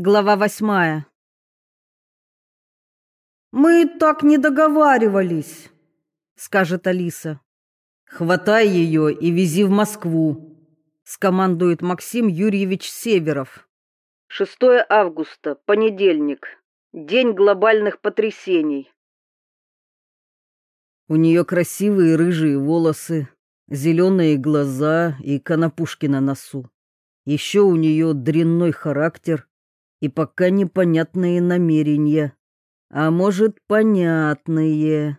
Глава восьмая. «Мы так не договаривались», — скажет Алиса. «Хватай ее и вези в Москву», — скомандует Максим Юрьевич Северов. 6 августа, понедельник, день глобальных потрясений. У нее красивые рыжие волосы, зеленые глаза и конопушки на носу. Еще у нее дрянной характер и пока непонятные намерения. А может, понятные.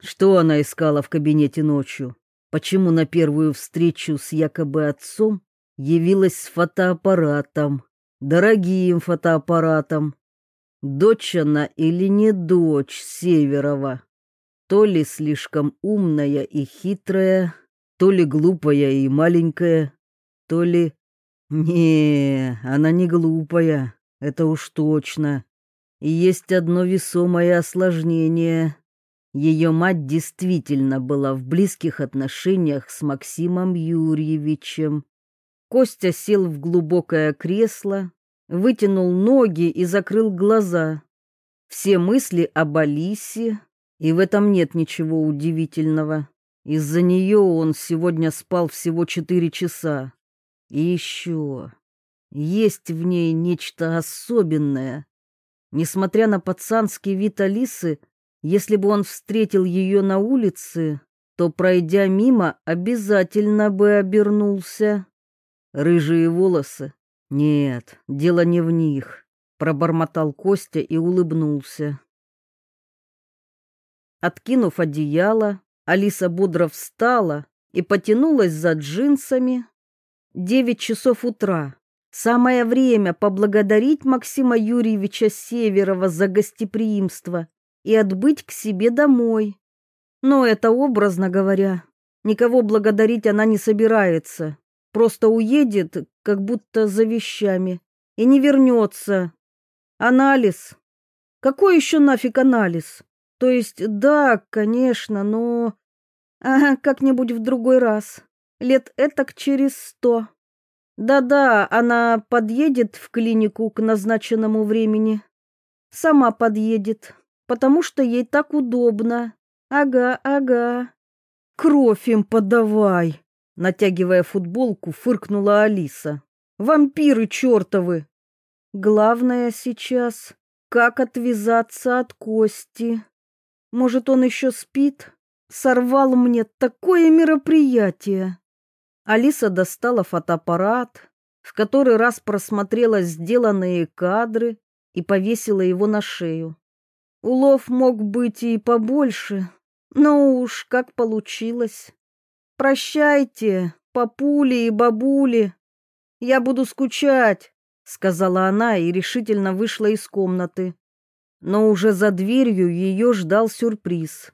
Что она искала в кабинете ночью? Почему на первую встречу с якобы отцом явилась с фотоаппаратом? Дорогим фотоаппаратом. Дочь она или не дочь Северова? То ли слишком умная и хитрая, то ли глупая и маленькая, то ли... Не, она не глупая, это уж точно. И есть одно весомое осложнение. Ее мать действительно была в близких отношениях с Максимом Юрьевичем. Костя сел в глубокое кресло, вытянул ноги и закрыл глаза. Все мысли об Алисе, и в этом нет ничего удивительного. Из-за нее он сегодня спал всего четыре часа. И еще есть в ней нечто особенное. Несмотря на пацанский вид Алисы, если бы он встретил ее на улице, то, пройдя мимо, обязательно бы обернулся. Рыжие волосы? Нет, дело не в них, пробормотал Костя и улыбнулся. Откинув одеяло, Алиса бодро встала и потянулась за джинсами. Девять часов утра. Самое время поблагодарить Максима Юрьевича Северова за гостеприимство и отбыть к себе домой. Но это образно говоря. Никого благодарить она не собирается. Просто уедет, как будто за вещами, и не вернется. Анализ. Какой еще нафиг анализ? То есть, да, конечно, но... Ага, как-нибудь в другой раз. Лет этак через сто. Да-да, она подъедет в клинику к назначенному времени. Сама подъедет, потому что ей так удобно. Ага, ага. Кровь им подавай, натягивая футболку, фыркнула Алиса. Вампиры чертовы. Главное сейчас, как отвязаться от Кости. Может, он еще спит? Сорвал мне такое мероприятие. Алиса достала фотоаппарат, в который раз просмотрела сделанные кадры и повесила его на шею. Улов мог быть и побольше, но уж как получилось. Прощайте, папули и бабули. Я буду скучать, сказала она и решительно вышла из комнаты. Но уже за дверью ее ждал сюрприз.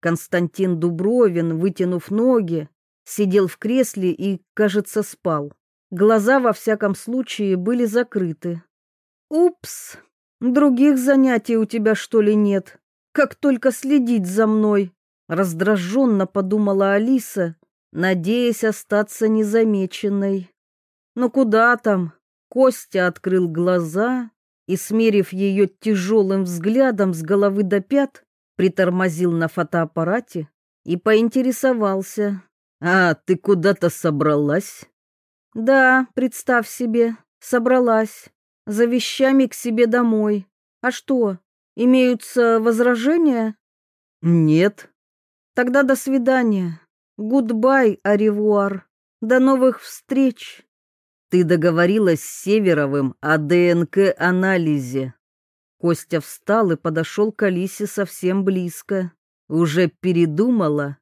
Константин Дубровин, вытянув ноги, сидел в кресле и, кажется, спал. Глаза, во всяком случае, были закрыты. «Упс, других занятий у тебя, что ли, нет? Как только следить за мной!» Раздраженно подумала Алиса, надеясь остаться незамеченной. «Но куда там?» Костя открыл глаза и, смерив ее тяжелым взглядом с головы до пят, притормозил на фотоаппарате и поинтересовался, «А ты куда-то собралась?» «Да, представь себе, собралась. За вещами к себе домой. А что, имеются возражения?» «Нет». «Тогда до свидания. Goodbye, au revoir. До новых встреч». «Ты договорилась с Северовым о ДНК-анализе». Костя встал и подошел к Алисе совсем близко. «Уже передумала?»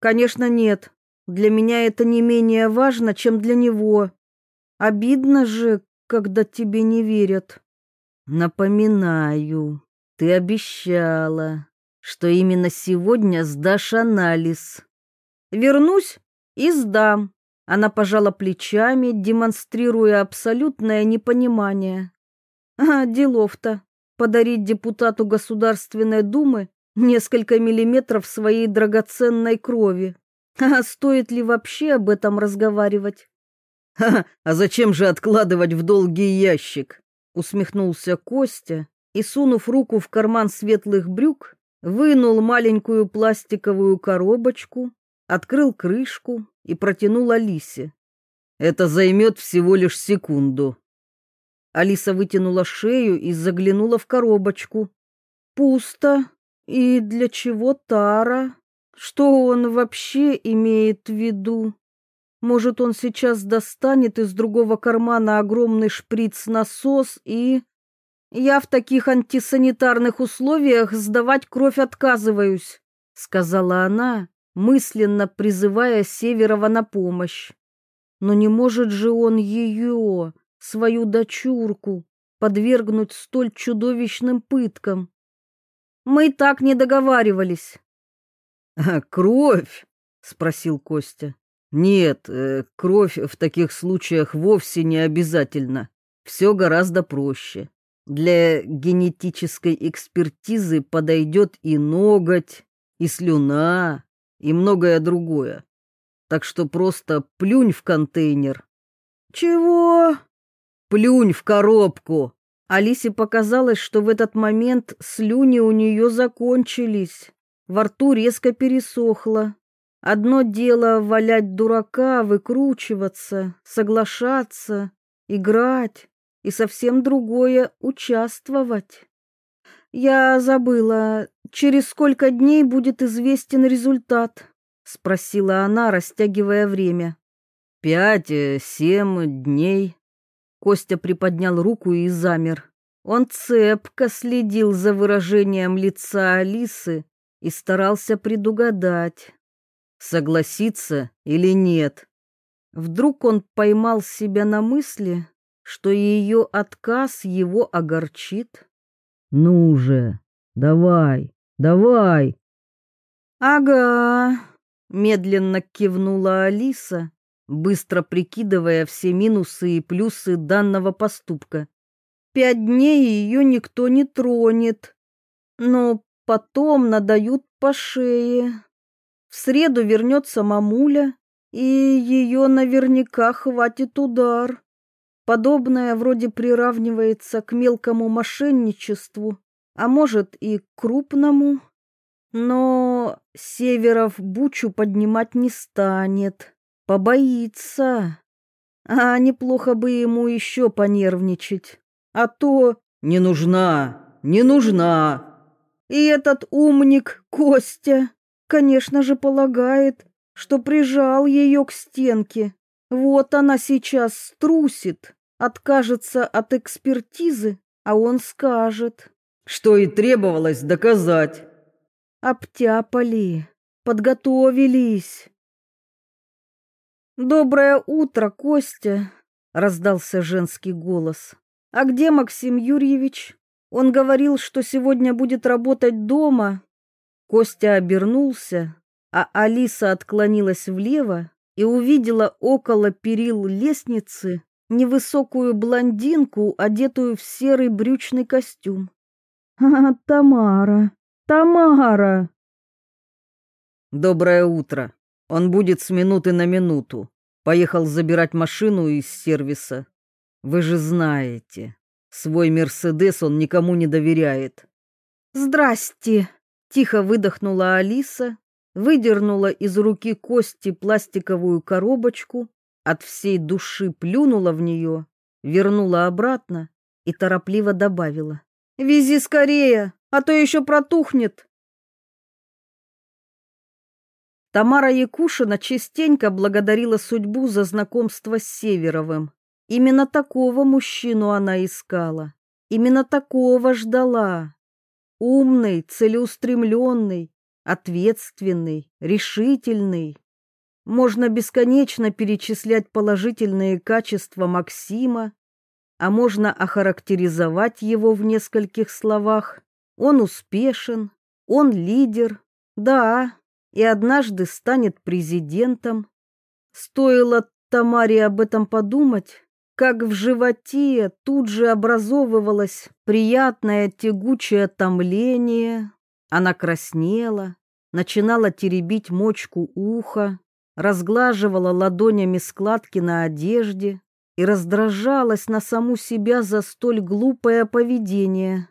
«Конечно, нет. Для меня это не менее важно, чем для него. Обидно же, когда тебе не верят. Напоминаю, ты обещала, что именно сегодня сдашь анализ. Вернусь и сдам. Она пожала плечами, демонстрируя абсолютное непонимание. А, делов-то. Подарить депутату Государственной Думы несколько миллиметров своей драгоценной крови. А стоит ли вообще об этом разговаривать? Ха, а зачем же откладывать в долгий ящик? усмехнулся Костя и, сунув руку в карман светлых брюк, вынул маленькую пластиковую коробочку, открыл крышку и протянул Алисе. «Это займет всего лишь секунду». Алиса вытянула шею и заглянула в коробочку. «Пусто. И для чего Тара? Что он вообще имеет в виду? Может, он сейчас достанет из другого кармана огромный шприц-насос и...» Я в таких антисанитарных условиях сдавать кровь отказываюсь, сказала она, мысленно призывая Северова на помощь. Но не может же он ее, свою дочурку, подвергнуть столь чудовищным пыткам. Мы так не договаривались. «А, кровь? спросил Костя. Нет, э, кровь в таких случаях вовсе не обязательно. Все гораздо проще. Для генетической экспертизы подойдет и ноготь, и слюна, и многое другое. Так что просто плюнь в контейнер. Чего? Плюнь в коробку. Алисе показалось, что в этот момент слюни у нее закончились. Во рту резко пересохло. Одно дело валять дурака, выкручиваться, соглашаться, играть и совсем другое — участвовать. Я забыла, через сколько дней будет известен результат? Спросила она, растягивая время. Пять, э, дней. Костя приподнял руку и замер. Он цепко следил за выражением лица Алисы и старался предугадать, согласиться или нет. Вдруг он поймал себя на мысли, что ее отказ его огорчит. «Ну же, давай, давай!» «Ага», — медленно кивнула Алиса, быстро прикидывая все минусы и плюсы данного поступка. «Пять дней ее никто не тронет, но потом надают по шее. В среду вернется мамуля, и ее наверняка хватит удар. Подобное вроде приравнивается к мелкому мошенничеству, а может и к крупному. Но Северов бучу поднимать не станет, побоится. А неплохо бы ему еще понервничать. А то... Не нужна, не нужна. И этот умник Костя, конечно же, полагает, что прижал ее к стенке вот она сейчас струсит, откажется от экспертизы, а он скажет. Что и требовалось доказать. Обтяпали, подготовились. «Доброе утро, Костя!» — раздался женский голос. «А где Максим Юрьевич? Он говорил, что сегодня будет работать дома». Костя обернулся, а Алиса отклонилась влево и увидела около перил лестницы невысокую блондинку, одетую в серый брючный костюм. «А, Тамара! Тамара!» «Доброе утро. Он будет с минуты на минуту. Поехал забирать машину из сервиса. Вы же знаете, свой «Мерседес» он никому не доверяет». «Здрасте!» — тихо выдохнула Алиса выдернула из руки Кости пластиковую коробочку, от всей души плюнула в нее, вернула обратно и торопливо добавила. «Вези скорее, а то еще протухнет!» Тамара Якушина частенько благодарила судьбу за знакомство с Северовым. Именно такого мужчину она искала, именно такого ждала. Умный, целеустремленный, ответственный, решительный. Можно бесконечно перечислять положительные качества Максима, а можно охарактеризовать его в нескольких словах. Он успешен, он лидер, да, и однажды станет президентом. Стоило Тамаре об этом подумать, как в животе тут же образовывалось приятное тягучее томление, она краснела, начинала теребить мочку уха, разглаживала ладонями складки на одежде, и раздражалась на саму себя за столь глупое поведение.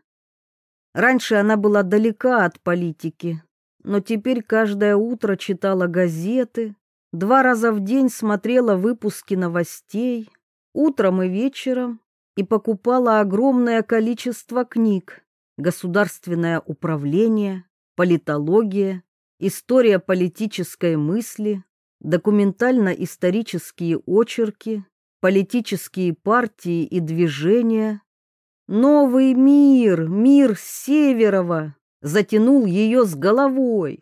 Раньше она была далека от политики, но теперь каждое утро читала газеты, два раза в день смотрела выпуски новостей, утром и вечером, и покупала огромное количество книг «Государственное управление», «Политология», «История политической мысли», документально-исторические очерки, политические партии и движения. Новый мир, мир Северова, затянул ее с головой.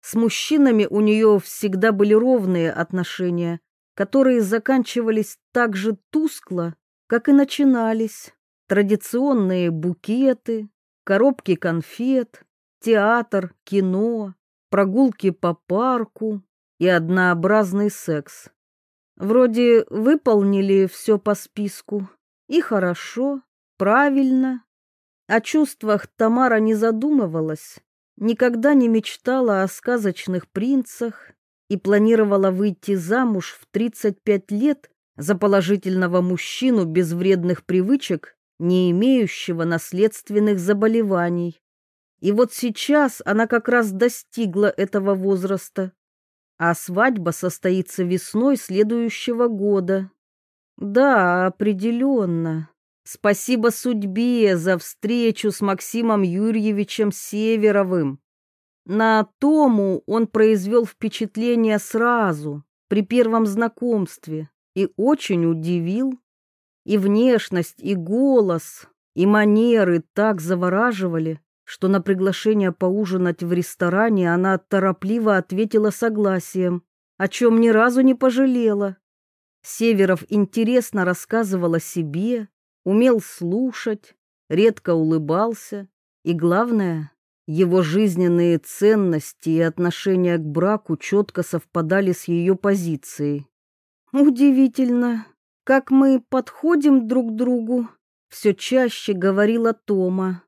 С мужчинами у нее всегда были ровные отношения, которые заканчивались так же тускло, как и начинались. Традиционные букеты, коробки конфет, театр, кино, прогулки по парку и однообразный секс. Вроде выполнили все по списку. И хорошо, правильно. О чувствах Тамара не задумывалась, никогда не мечтала о сказочных принцах и планировала выйти замуж в 35 лет за положительного мужчину без вредных привычек, не имеющего наследственных заболеваний. И вот сейчас она как раз достигла этого возраста а свадьба состоится весной следующего года. Да, определенно. Спасибо судьбе за встречу с Максимом Юрьевичем Северовым. На Тому он произвел впечатление сразу, при первом знакомстве, и очень удивил. И внешность, и голос, и манеры так завораживали, что на приглашение поужинать в ресторане она торопливо ответила согласием, о чем ни разу не пожалела. Северов интересно рассказывал о себе, умел слушать, редко улыбался, и, главное, его жизненные ценности и отношения к браку четко совпадали с ее позицией. «Удивительно, как мы подходим друг к другу», — все чаще говорила Тома.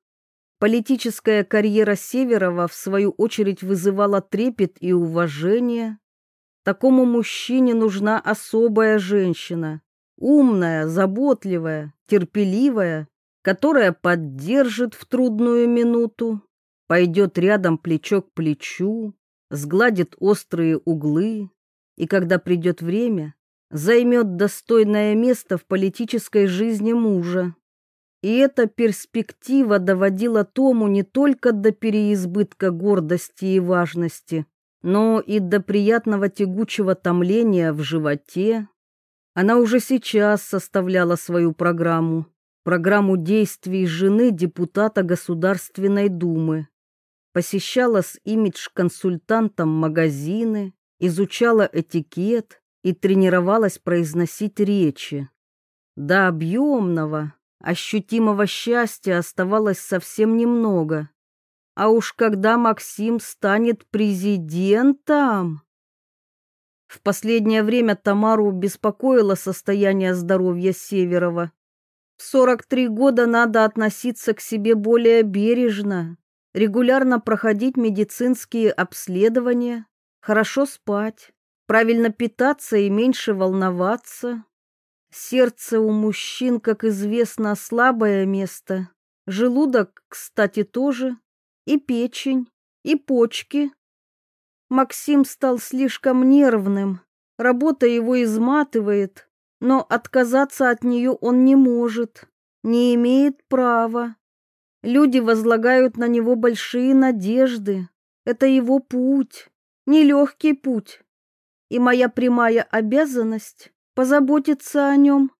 Политическая карьера Северова, в свою очередь, вызывала трепет и уважение. Такому мужчине нужна особая женщина, умная, заботливая, терпеливая, которая поддержит в трудную минуту, пойдет рядом плечо к плечу, сгладит острые углы и, когда придет время, займет достойное место в политической жизни мужа. И эта перспектива доводила Тому не только до переизбытка гордости и важности, но и до приятного тягучего томления в животе. Она уже сейчас составляла свою программу, программу действий жены депутата Государственной Думы. Посещала с имидж-консультантом магазины, изучала этикет и тренировалась произносить речи. До объемного, Ощутимого счастья оставалось совсем немного. А уж когда Максим станет президентом... В последнее время Тамару беспокоило состояние здоровья Северова. В 43 года надо относиться к себе более бережно, регулярно проходить медицинские обследования, хорошо спать, правильно питаться и меньше волноваться. Сердце у мужчин, как известно, слабое место. Желудок, кстати, тоже. И печень, и почки. Максим стал слишком нервным. Работа его изматывает, но отказаться от нее он не может, не имеет права. Люди возлагают на него большие надежды. Это его путь, нелегкий путь. И моя прямая обязанность позаботиться о нем.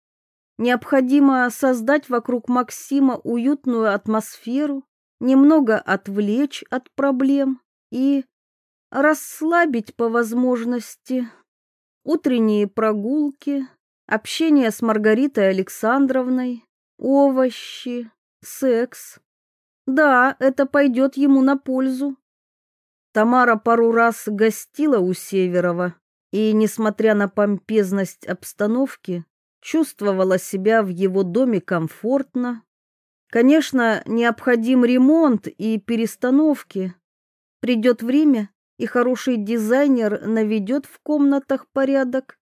Необходимо создать вокруг Максима уютную атмосферу, немного отвлечь от проблем и расслабить по возможности. Утренние прогулки, общение с Маргаритой Александровной, овощи, секс. Да, это пойдет ему на пользу. Тамара пару раз гостила у Северова, и, несмотря на помпезность обстановки, чувствовала себя в его доме комфортно. Конечно, необходим ремонт и перестановки. Придет время, и хороший дизайнер наведет в комнатах порядок.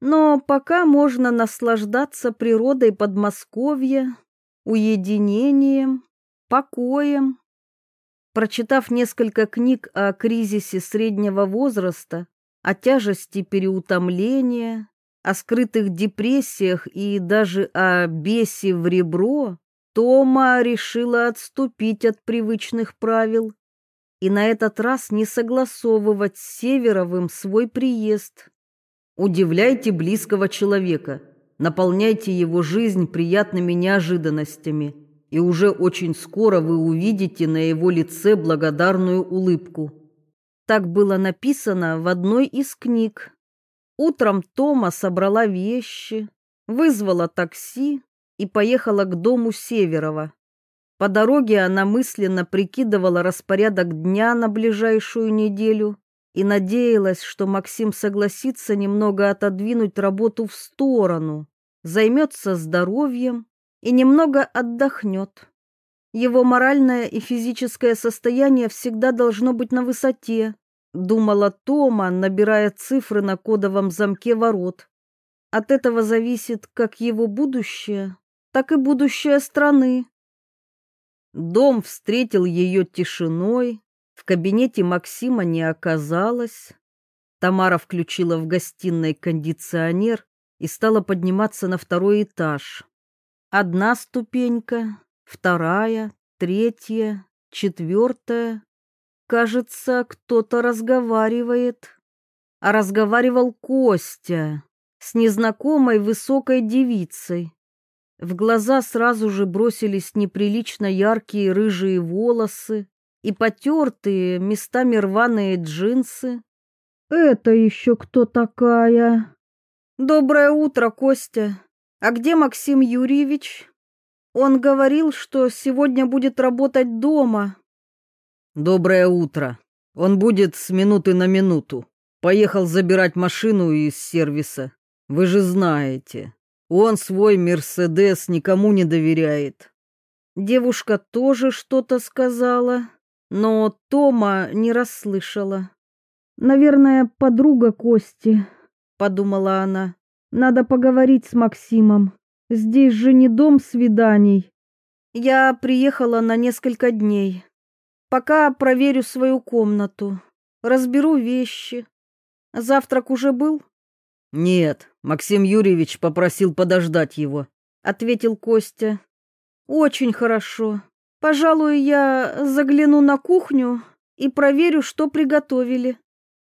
Но пока можно наслаждаться природой Подмосковья, уединением, покоем. Прочитав несколько книг о кризисе среднего возраста, о тяжести переутомления, о скрытых депрессиях и даже о бесе в ребро, Тома решила отступить от привычных правил и на этот раз не согласовывать с Северовым свой приезд. Удивляйте близкого человека, наполняйте его жизнь приятными неожиданностями, и уже очень скоро вы увидите на его лице благодарную улыбку. Так было написано в одной из книг. Утром Тома собрала вещи, вызвала такси и поехала к дому Северова. По дороге она мысленно прикидывала распорядок дня на ближайшую неделю и надеялась, что Максим согласится немного отодвинуть работу в сторону, займется здоровьем и немного отдохнет. Его моральное и физическое состояние всегда должно быть на высоте, думала Тома, набирая цифры на кодовом замке ворот. От этого зависит как его будущее, так и будущее страны. Дом встретил ее тишиной, в кабинете Максима не оказалось. Тамара включила в гостиной кондиционер и стала подниматься на второй этаж. Одна ступенька, вторая, третья, четвертая. Кажется, кто-то разговаривает. А разговаривал Костя с незнакомой высокой девицей. В глаза сразу же бросились неприлично яркие рыжие волосы и потертые, местами рваные джинсы. «Это еще кто такая?» «Доброе утро, Костя. А где Максим Юрьевич?» «Он говорил, что сегодня будет работать дома». «Доброе утро. Он будет с минуты на минуту. Поехал забирать машину из сервиса. Вы же знаете, он свой Мерседес никому не доверяет. Девушка тоже что-то сказала, но Тома не расслышала. Наверное, подруга Кости, подумала она. Надо поговорить с Максимом. Здесь же не дом свиданий. Я приехала на несколько дней. Пока проверю свою комнату, разберу вещи. Завтрак уже был? Нет, Максим Юрьевич попросил подождать его, ответил Костя. Очень хорошо. Пожалуй, я загляну на кухню и проверю, что приготовили.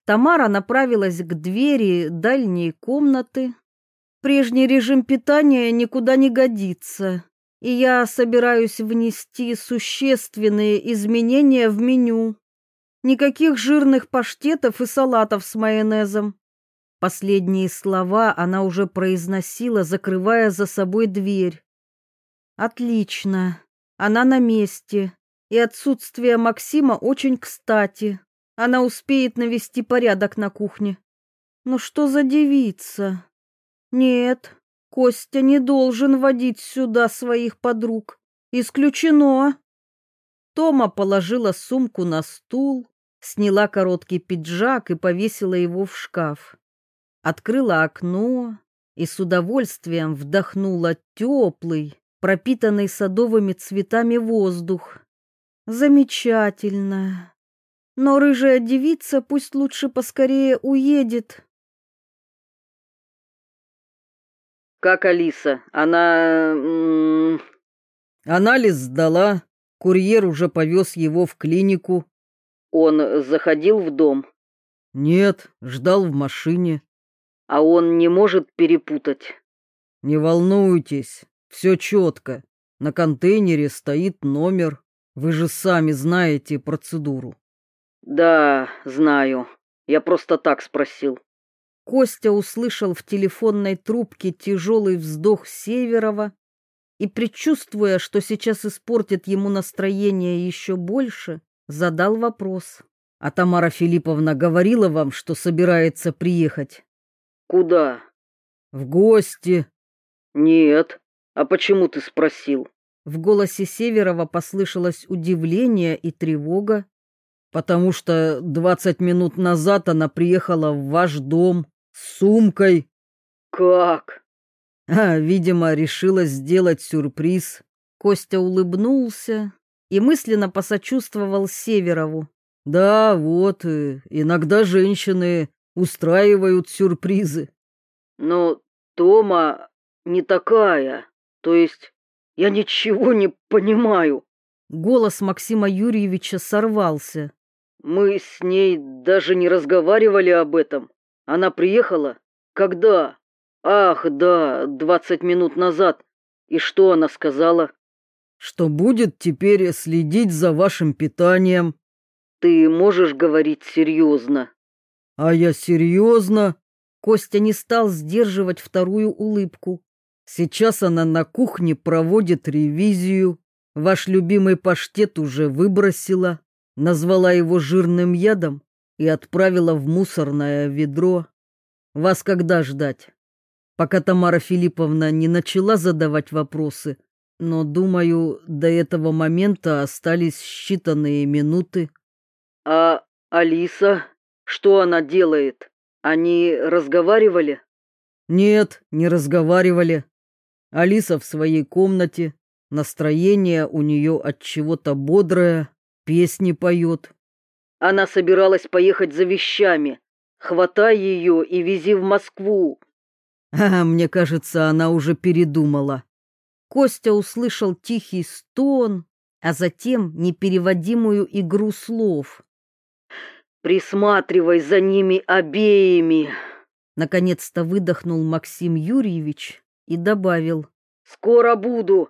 Тамара направилась к двери дальней комнаты. Прежний режим питания никуда не годится, и я собираюсь внести существенные изменения в меню. Никаких жирных паштетов и салатов с майонезом. Последние слова она уже произносила, закрывая за собой дверь. Отлично. Она на месте. И отсутствие Максима очень кстати. Она успеет навести порядок на кухне. Но что за девица? Нет, Костя не должен водить сюда своих подруг. Исключено. Тома положила сумку на стул, сняла короткий пиджак и повесила его в шкаф открыла окно и с удовольствием вдохнула теплый, пропитанный садовыми цветами воздух. Замечательно. Но рыжая девица пусть лучше поскорее уедет. Как Алиса? Она... Анализ сдала. Курьер уже повез его в клинику. Он заходил в дом? Нет, ждал в машине а он не может перепутать. Не волнуйтесь, все четко. На контейнере стоит номер. Вы же сами знаете процедуру. Да, знаю. Я просто так спросил. Костя услышал в телефонной трубке тяжелый вздох Северова и, предчувствуя, что сейчас испортит ему настроение еще больше, задал вопрос. «А Тамара Филипповна говорила вам, что собирается приехать?» Куда? В гости. Нет. А почему ты спросил? В голосе Северова послышалось удивление и тревога. Потому что двадцать минут назад она приехала в ваш дом с сумкой Как? А, видимо, решила сделать сюрприз. Костя улыбнулся и мысленно посочувствовал Северову. Да, вот, э, иногда женщины устраивают сюрпризы. Но Тома не такая. То есть я ничего не понимаю. Голос Максима Юрьевича сорвался. Мы с ней даже не разговаривали об этом. Она приехала? Когда? Ах, да, двадцать минут назад. И что она сказала? Что будет теперь следить за вашим питанием. Ты можешь говорить серьезно? А я серьезно? Костя не стал сдерживать вторую улыбку. Сейчас она на кухне проводит ревизию. Ваш любимый паштет уже выбросила, назвала его жирным ядом и отправила в мусорное ведро. Вас когда ждать? Пока Тамара Филипповна не начала задавать вопросы, но, думаю, до этого момента остались считанные минуты. А Алиса? Что она делает? Они разговаривали? Нет, не разговаривали. Алиса в своей комнате, настроение у нее от чего-то бодрое, песни поет. Она собиралась поехать за вещами. Хватай ее и вези в Москву. А, мне кажется, она уже передумала. Костя услышал тихий стон, а затем непереводимую игру слов. Присматривай за ними обеими. Наконец-то выдохнул Максим Юрьевич и добавил. Скоро буду.